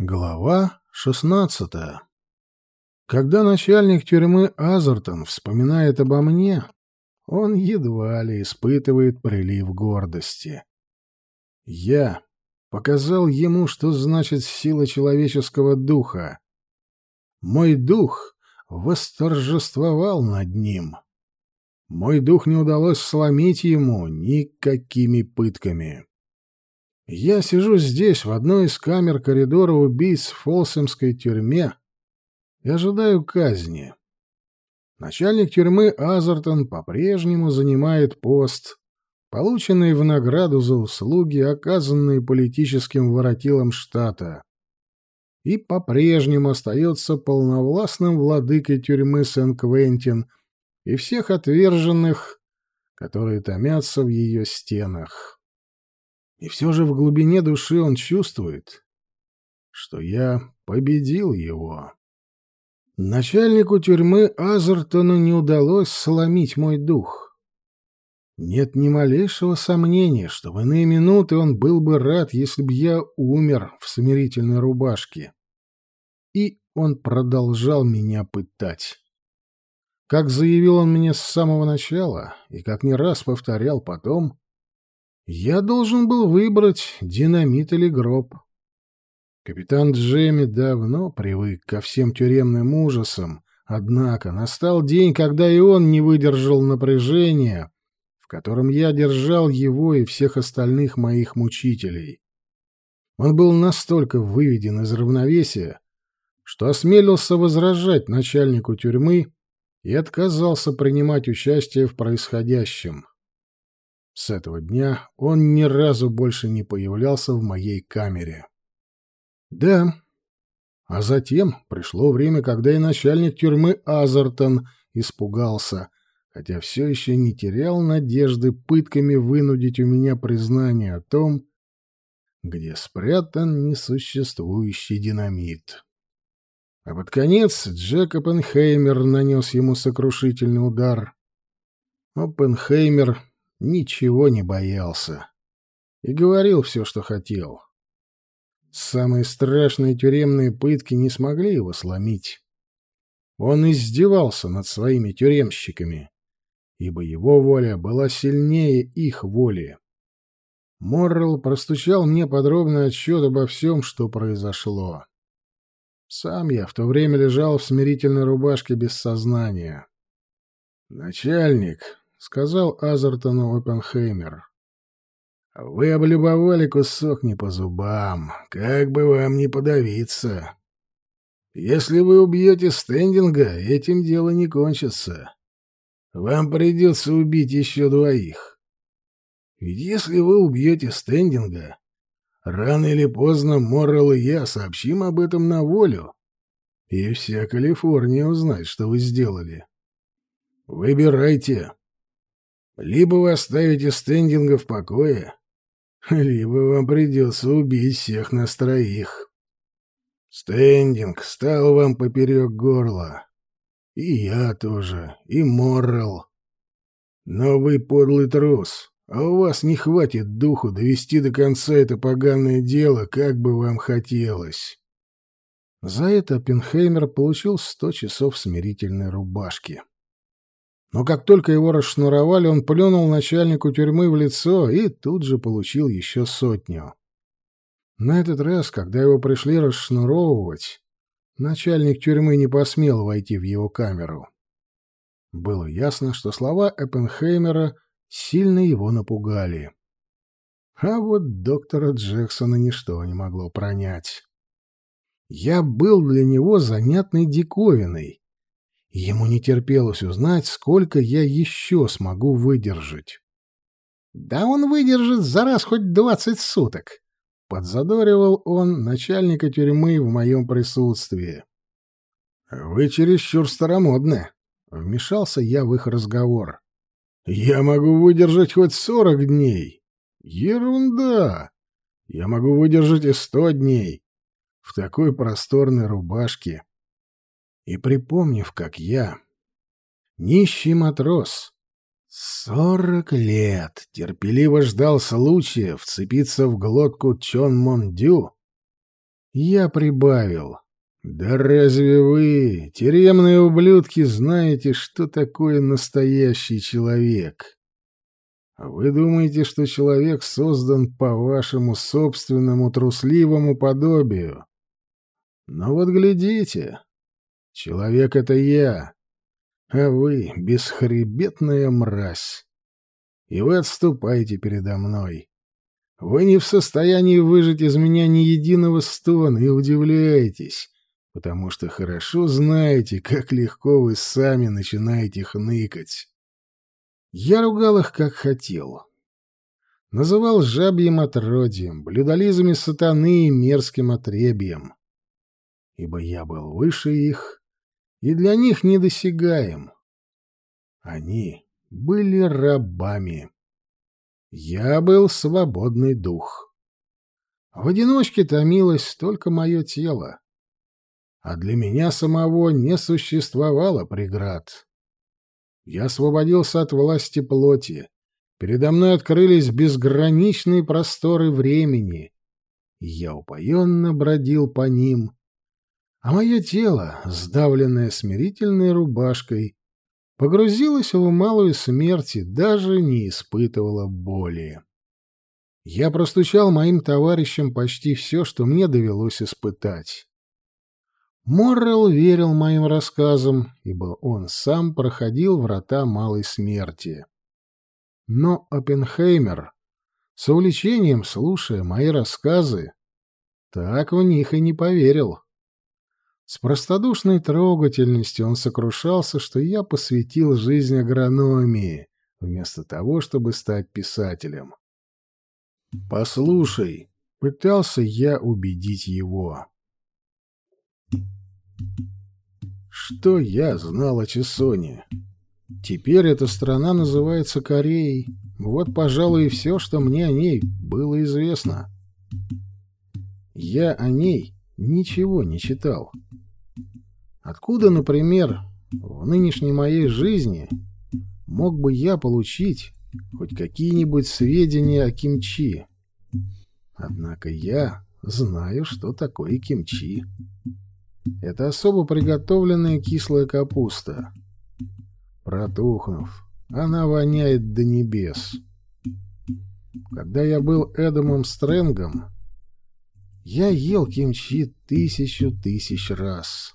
Глава шестнадцатая. Когда начальник тюрьмы Азертон вспоминает обо мне, он едва ли испытывает прилив гордости. Я показал ему, что значит сила человеческого духа. Мой дух восторжествовал над ним. Мой дух не удалось сломить ему никакими пытками. Я сижу здесь, в одной из камер коридора убийц в Фолсемской тюрьме, и ожидаю казни. Начальник тюрьмы Азертон по-прежнему занимает пост, полученный в награду за услуги, оказанные политическим воротилом штата, и по-прежнему остается полновластным владыкой тюрьмы Сен-Квентин и всех отверженных, которые томятся в ее стенах. И все же в глубине души он чувствует, что я победил его. Начальнику тюрьмы Азертону не удалось сломить мой дух. Нет ни малейшего сомнения, что в иные минуты он был бы рад, если бы я умер в смирительной рубашке. И он продолжал меня пытать. Как заявил он мне с самого начала, и как не раз повторял потом, я должен был выбрать динамит или гроб. Капитан Джемми давно привык ко всем тюремным ужасам, однако настал день, когда и он не выдержал напряжения, в котором я держал его и всех остальных моих мучителей. Он был настолько выведен из равновесия, что осмелился возражать начальнику тюрьмы и отказался принимать участие в происходящем. С этого дня он ни разу больше не появлялся в моей камере. Да. А затем пришло время, когда и начальник тюрьмы Азертон испугался, хотя все еще не терял надежды пытками вынудить у меня признание о том, где спрятан несуществующий динамит. А под конец Джек Оппенхеймер нанес ему сокрушительный удар. Оппенхеймер ничего не боялся и говорил все, что хотел. Самые страшные тюремные пытки не смогли его сломить. Он издевался над своими тюремщиками, ибо его воля была сильнее их воли. Моррелл простучал мне подробный отчет обо всем, что произошло. Сам я в то время лежал в смирительной рубашке без сознания. «Начальник», — сказал Азертону Оппенхеймер. «Вы облюбовали кусок не по зубам. Как бы вам не подавиться. Если вы убьете стендинга, этим дело не кончится. Вам придется убить еще двоих. Ведь если вы убьете стендинга, рано или поздно Моррелл и я сообщим об этом на волю, и вся Калифорния узнает, что вы сделали. Выбирайте». Либо вы оставите стендинга в покое, либо вам придется убить всех нас троих. Стендинг стал вам поперек горла. И я тоже, и Моррел. Но вы подлый трус, а у вас не хватит духу довести до конца это поганое дело, как бы вам хотелось. За это Пенхеймер получил сто часов смирительной рубашки. Но как только его расшнуровали, он плюнул начальнику тюрьмы в лицо и тут же получил еще сотню. На этот раз, когда его пришли расшнуровывать, начальник тюрьмы не посмел войти в его камеру. Было ясно, что слова Эппенхеймера сильно его напугали. А вот доктора Джексона ничто не могло пронять. Я был для него занятной диковиной, Ему не терпелось узнать, сколько я еще смогу выдержать. «Да он выдержит за раз хоть двадцать суток», — подзадоривал он начальника тюрьмы в моем присутствии. «Вы чересчур старомодны», — вмешался я в их разговор. «Я могу выдержать хоть сорок дней». «Ерунда! Я могу выдержать и сто дней. В такой просторной рубашке» и припомнив, как я, нищий матрос, сорок лет терпеливо ждал случая вцепиться в глотку Чон Мондю, Я прибавил. «Да разве вы, тюремные ублюдки, знаете, что такое настоящий человек? Вы думаете, что человек создан по вашему собственному трусливому подобию? Но вот глядите, человек — это я, а вы — бесхребетная мразь. И вы отступаете передо мной. Вы не в состоянии выжить из меня ни единого стона и удивляетесь, потому что хорошо знаете, как легко вы сами начинаете хныкать. Я ругал их, как хотел. Называл жабьим отродьем, блюдолизами сатаны и мерзким отребием. Ибо я был выше их и для них недосягаем. Они были рабами. Я был свободный дух. В одиночке томилось только мое тело а для меня самого не существовало преград. Я освободился от власти плоти. Передо мной открылись безграничные просторы времени, я упоенно бродил по ним, а мое тело, сдавленное смирительной рубашкой, погрузилось в малую смерть и даже не испытывало боли. Я простучал моим товарищам почти все, что мне довелось испытать. Моррел верил моим рассказам, ибо он сам проходил врата малой смерти. Но Оппенхеймер, с увлечением слушая мои рассказы, так в них и не поверил. С простодушной трогательностью он сокрушался, что я посвятил жизнь агрономии, вместо того, чтобы стать писателем. «Послушай», — пытался я убедить его. Что я знал о Чесоне? Теперь эта страна называется Кореей. Вот, пожалуй, и все, что мне о ней было известно. Я о ней ничего не читал. Откуда, например, в нынешней моей жизни мог бы я получить хоть какие-нибудь сведения о кимчи? Однако я знаю, что такое кимчи. Это особо приготовленная кислая капуста. Протухнув, она воняет до небес. Когда я был Эдамом Стрэнгом, я ел кимчи тысячу тысяч раз.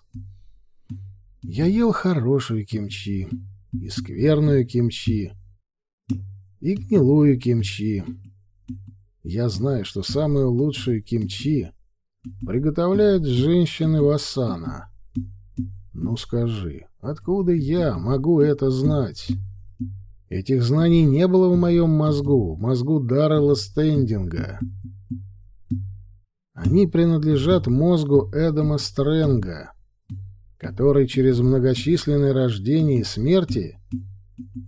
Я ел хорошую кимчи, и скверную кимчи, и гнилую кимчи. Я знаю, что самую лучшую кимчи приготовляют женщины Вассана. Ну скажи, откуда я могу это знать? Этих знаний не было в моем мозгу, в мозгу Даррелла Стендинга. Они принадлежат мозгу Эдама Стрэнга, который через многочисленные рождения и смерти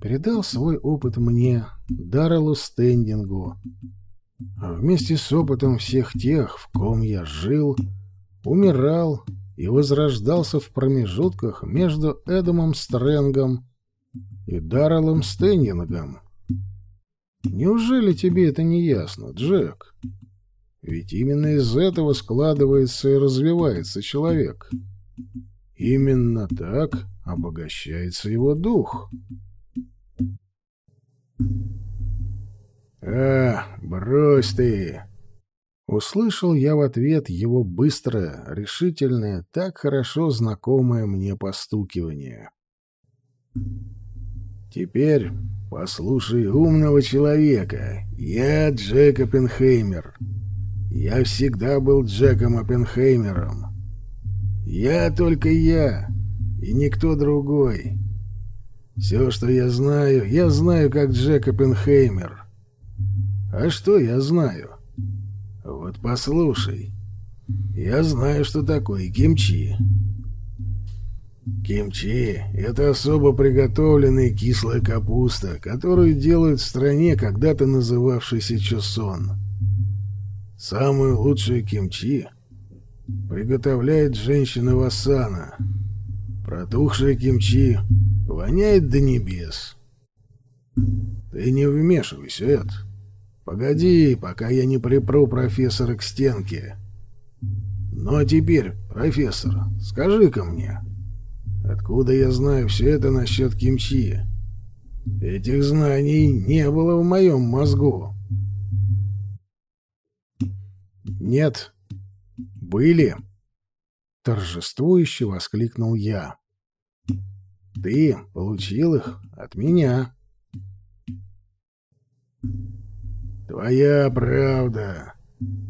передал свой опыт мне, Дарреллу Стендингу, а вместе с опытом всех тех, в ком я жил, умирал и возрождался в промежутках между Эдамом Стрэнгом и Дарреллом Стэннингом. Неужели тебе это не ясно, Джек? Ведь именно из этого складывается и развивается человек. Именно так обогащается его дух. «А, брось ты!» Услышал я в ответ его быстрое, решительное, так хорошо знакомое мне постукивание. «Теперь послушай умного человека. Я Джек Оппенхеймер. Я всегда был Джеком Оппенхеймером. Я только я, и никто другой. Все, что я знаю, я знаю как Джек Оппенхеймер. А что я знаю? Вот послушай. Я знаю, что такое кимчи. Кимчи — это особо приготовленная кислая капуста, которую делают в стране, когда-то называвшейся Чусон. Самую лучшую кимчи приготовляет женщина Васана. Протухшая кимчи воняет до небес. Ты не вмешивайся, Эд. Погоди, пока я не припру профессора к стенке. Ну а теперь, профессор, скажи-ка мне, откуда я знаю все это насчет кимчи? Этих знаний не было в моем мозгу. Нет, были. Торжествующе воскликнул я. Ты получил их от меня. Твоя правда.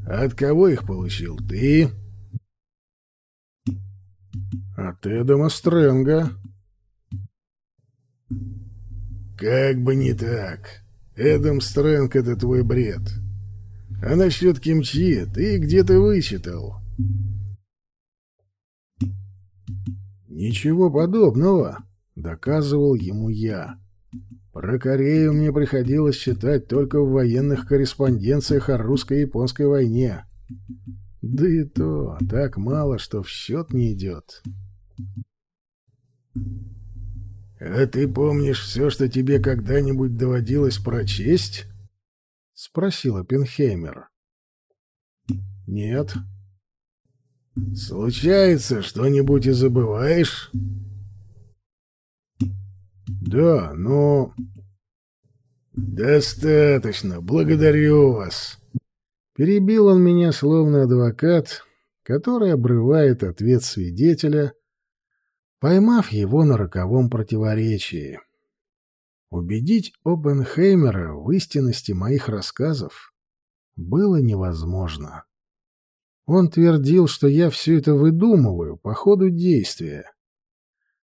От кого их получил ты? От Эдама Стрэнга. Как бы не так. Эдам Стрэнг — это твой бред. А насчет кимчи ты где-то вычитал. Ничего подобного, доказывал ему я. Про Корею мне приходилось читать только в военных корреспонденциях о русско-японской войне. Да и то так мало, что в счет не идет. «А ты помнишь все, что тебе когда-нибудь доводилось прочесть?» — спросил Оппенхеймер. «Нет». «Случается, что-нибудь и забываешь?» «Да, но...» «Достаточно, благодарю вас!» Перебил он меня, словно адвокат, который обрывает ответ свидетеля, поймав его на роковом противоречии. Убедить Оппенхеймера в истинности моих рассказов было невозможно. Он твердил, что я все это выдумываю по ходу действия.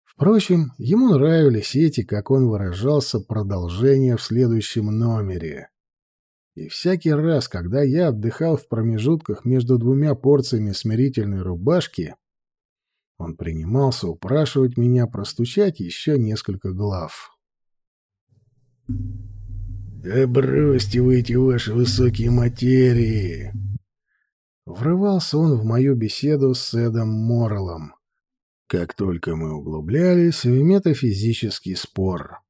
Впрочем, ему нравились эти, как он выражался, продолжения в следующем номере. И всякий раз, когда я отдыхал в промежутках между двумя порциями смирительной рубашки, он принимался упрашивать меня простучать еще несколько глав. «Да бросьте вы эти ваши высокие материи!» Врывался он в мою беседу с Эдом Морреллом, как только мы углублялись в метафизический спор.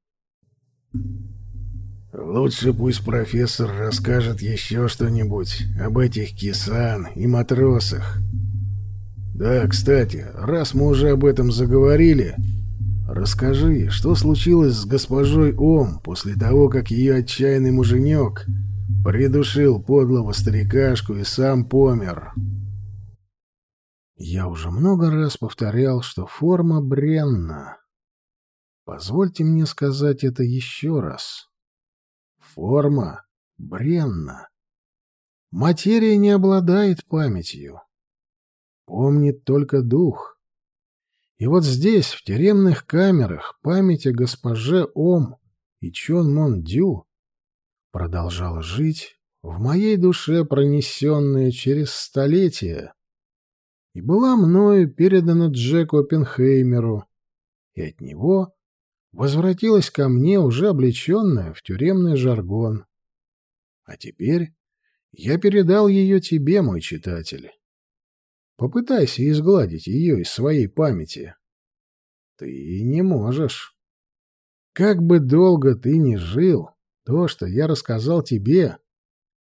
«Лучше пусть профессор расскажет еще что-нибудь об этих кисан и матросах. Да, кстати, раз мы уже об этом заговорили, расскажи, что случилось с госпожой Ом после того, как ее отчаянный муженек придушил подлого старикашку и сам помер?» Я уже много раз повторял, что форма бренна. Позвольте мне сказать это еще раз. Форма бренна. Материя не обладает памятью. Помнит только дух. И вот здесь, в тюремных камерах, память о госпоже Ом и Чон Мон Дю продолжала жить в моей душе, пронесенная через столетия и была мною передана Джеку Оппенхеймеру, и от него возвратилась ко мне уже облеченная в тюремный жаргон. А теперь я передал ее тебе, мой читатель. Попытайся изгладить ее из своей памяти. Ты не можешь. Как бы долго ты ни жил, то, что я рассказал тебе,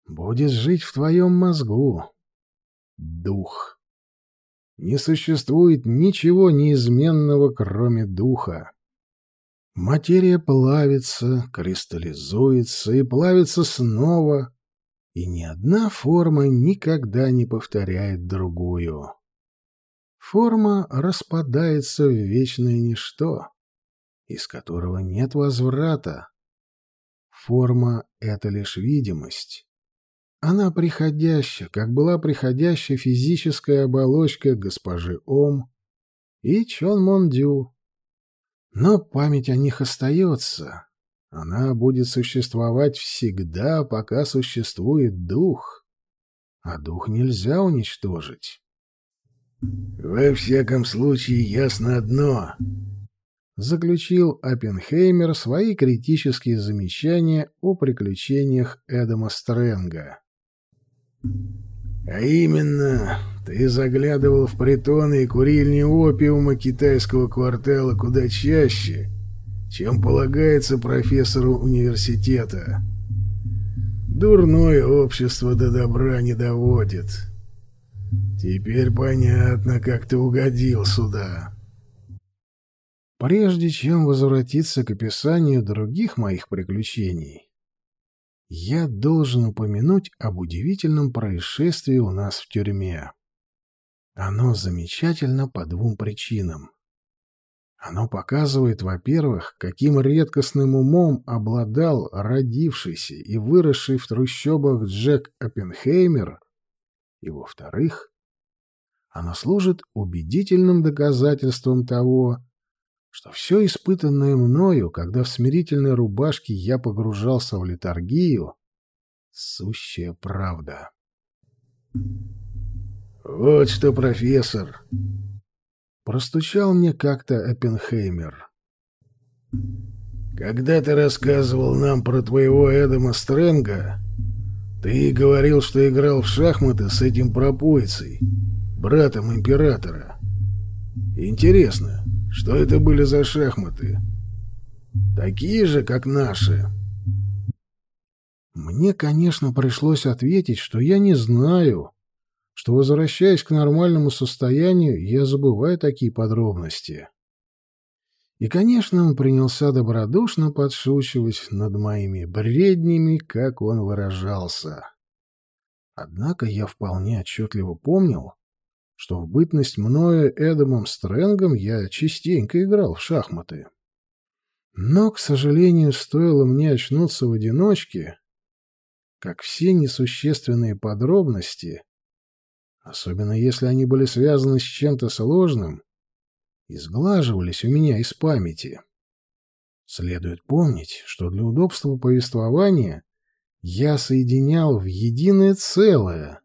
будет жить в твоем мозгу. Дух. Не существует ничего неизменного, кроме духа. Материя плавится, кристаллизуется и плавится снова, и ни одна форма никогда не повторяет другую. Форма распадается в вечное ничто, из которого нет возврата. Форма — это лишь видимость. Она приходяща, как была приходяща физическая оболочка госпожи Ом и Чон Мон Дю. Но память о них остается. Она будет существовать всегда, пока существует дух. А дух нельзя уничтожить. «Во всяком случае, ясно одно», — заключил Оппенхеймер свои критические замечания о приключениях Эдама Стрэнга. А именно, ты заглядывал в притоны и курильни опиума китайского квартала куда чаще, чем полагается профессору университета. Дурное общество до добра не доводит. Теперь понятно, как ты угодил сюда. Прежде чем возвратиться к описанию других моих приключений, я должен упомянуть об удивительном происшествии у нас в тюрьме. Оно замечательно по двум причинам. Оно показывает, во-первых, каким редкостным умом обладал родившийся и выросший в трущобах Джек Оппенхеймер, и, во-вторых, оно служит убедительным доказательством того, что все испытанное мною, когда в смирительной рубашке я погружался в литургию, сущая правда. «Вот что, профессор!» Простучал мне как-то Оппенхеймер. «Когда ты рассказывал нам про твоего Эдама Стрэнга, ты говорил, что играл в шахматы с этим пропойцей, братом императора. Интересно, что это были за шахматы? Такие же, как наши. Мне, конечно, пришлось ответить, что я не знаю, что, возвращаясь к нормальному состоянию, я забываю такие подробности. И, конечно, он принялся добродушно подшучивать над моими бреднями, как он выражался. Однако я вполне отчетливо помнил, что в бытность мною Эдамом Стрэнгом я частенько играл в шахматы. Но, к сожалению, стоило мне очнуться в одиночке, как все несущественные подробности, особенно если они были связаны с чем-то сложным, изглаживались у меня из памяти. Следует помнить, что для удобства повествования я соединял в единое целое —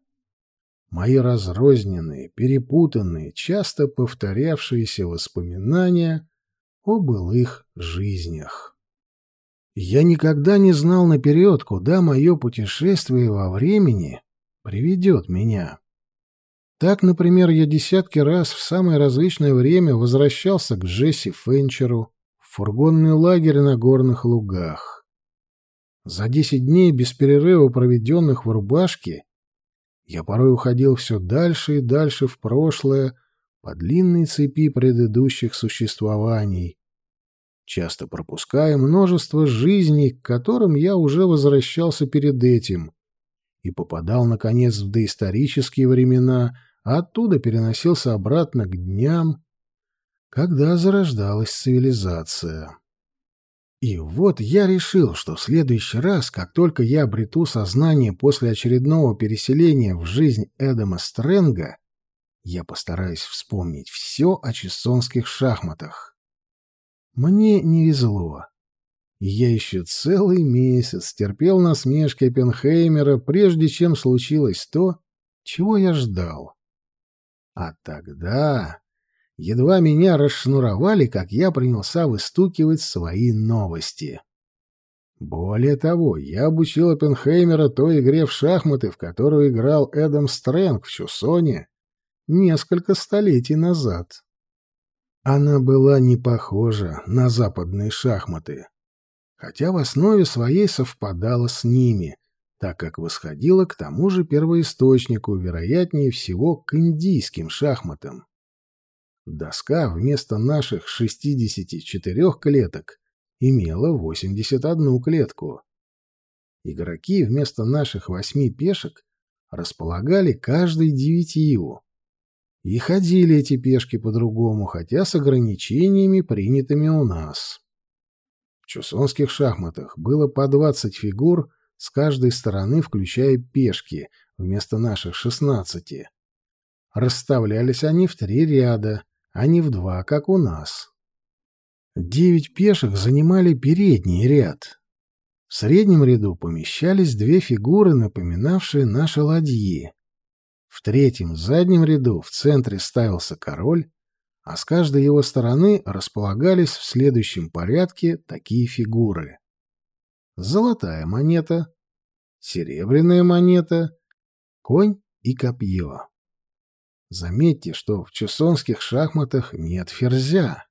мои разрозненные, перепутанные, часто повторявшиеся воспоминания о былых жизнях. Я никогда не знал наперед, куда мое путешествие во времени приведет меня. Так, например, я десятки раз в самое различное время возвращался к Джесси Фенчеру в фургонный лагерь на горных лугах. За десять дней без перерыва, проведенных в рубашке, я порой уходил все дальше и дальше в прошлое по длинной цепи предыдущих существований, часто пропуская множество жизней, к которым я уже возвращался перед этим, и попадал, наконец, в доисторические времена, а оттуда переносился обратно к дням, когда зарождалась цивилизация. И вот я решил, что в следующий раз, как только я обрету сознание после очередного переселения в жизнь Эдама Стрэнга, я постараюсь вспомнить все о чессонских шахматах. Мне не везло. Я еще целый месяц терпел насмешки Пенхеймера, прежде чем случилось то, чего я ждал. А тогда Едва меня расшнуровали, как я принялся выстукивать свои новости. Более того, я обучил Оппенхеймера той игре в шахматы, в которую играл Эдам Стрэнг в Чусоне несколько столетий назад. Она была не похожа на западные шахматы, хотя в основе своей совпадала с ними, так как восходила к тому же первоисточнику, вероятнее всего, к индийским шахматам. Доска вместо наших 64 клеток имела 81 клетку. Игроки вместо наших восьми пешек располагали каждой девятью. И ходили эти пешки по-другому, хотя с ограничениями, принятыми у нас. В чусонских шахматах было по 20 фигур с каждой стороны, включая пешки, вместо наших 16. Расставлялись они в три ряда, а не в два, как у нас. Девять пешек занимали передний ряд. В среднем ряду помещались две фигуры, напоминавшие наши ладьи. В третьем заднем ряду в центре ставился король, а с каждой его стороны располагались в следующем порядке такие фигуры. Золотая монета, серебряная монета, конь и копье. Заметьте, что в чесонских шахматах нет ферзя.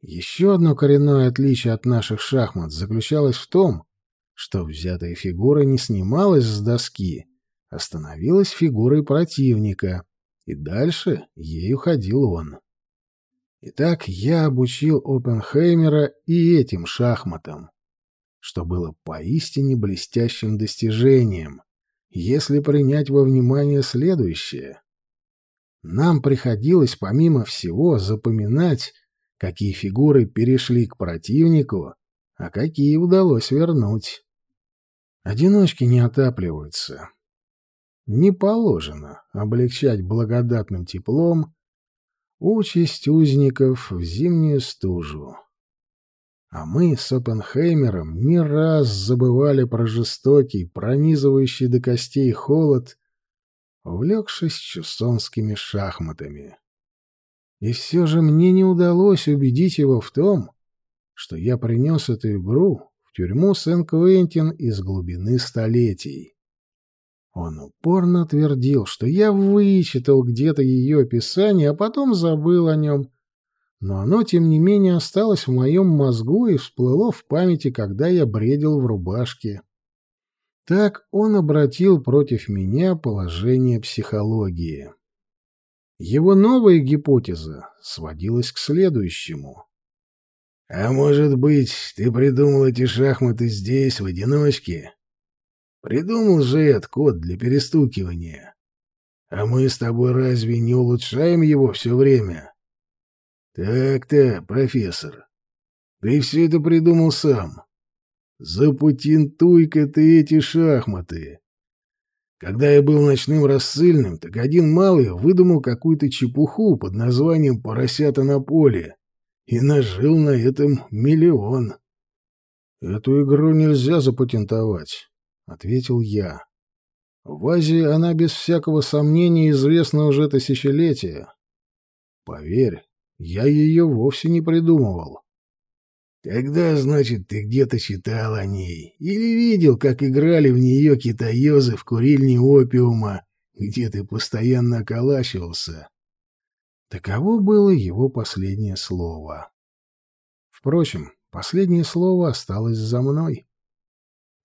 Еще одно коренное отличие от наших шахмат заключалось в том, что взятая фигура не снималась с доски, остановилась фигурой противника, и дальше ею ходил он. Итак, я обучил Оппенхеймера и этим шахматам, что было поистине блестящим достижением, если принять во внимание следующее. Нам приходилось, помимо всего, запоминать, какие фигуры перешли к противнику, а какие удалось вернуть. Одиночки не отапливаются. Не положено облегчать благодатным теплом участь узников в зимнюю стужу. А мы с Оппенхеймером не раз забывали про жестокий, пронизывающий до костей холод, увлекшись чусонскими шахматами. И все же мне не удалось убедить его в том, что я принес эту игру в тюрьму Сен-Квентин из глубины столетий. Он упорно твердил, что я вычитал где-то ее описание, а потом забыл о нем. Но оно, тем не менее, осталось в моем мозгу и всплыло в памяти, когда я бредил в рубашке. Так он обратил против меня положение психологии. Его новая гипотеза сводилась к следующему. «А может быть, ты придумал эти шахматы здесь, в одиночке, Придумал же этот код для перестукивания. А мы с тобой разве не улучшаем его все время? Так-то, профессор, ты все это придумал сам. Запатентуй-ка ты эти шахматы. Когда я был ночным рассыльным, так один малый выдумал какую-то чепуху под названием «Поросята на поле» и нажил на этом миллион. Эту игру нельзя запатентовать. — ответил я. «В Азии она без всякого сомнения известна уже тысячелетия. Поверь, я ее вовсе не придумывал». «Тогда, значит, ты где-то читал о ней или видел, как играли в нее китаёзы в курильне опиума, где ты постоянно околачивался?» Таково было его последнее слово. Впрочем, последнее слово осталось за мной.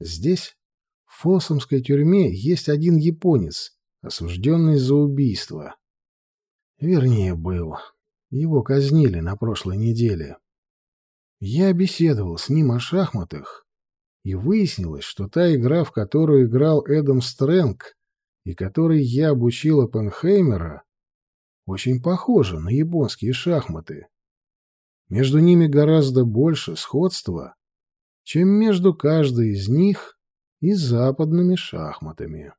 Здесь, в Фосомской тюрьме есть один японец, осужденный за убийство. Вернее, был. Его казнили на прошлой неделе. Я беседовал с ним о шахматах, и выяснилось, что та игра, в которую играл Эдам Стрэнг и которой я обучил Оппенхеймера, очень похожа на японские шахматы. Между ними гораздо больше сходства, чем между каждой из них и западными шахматами.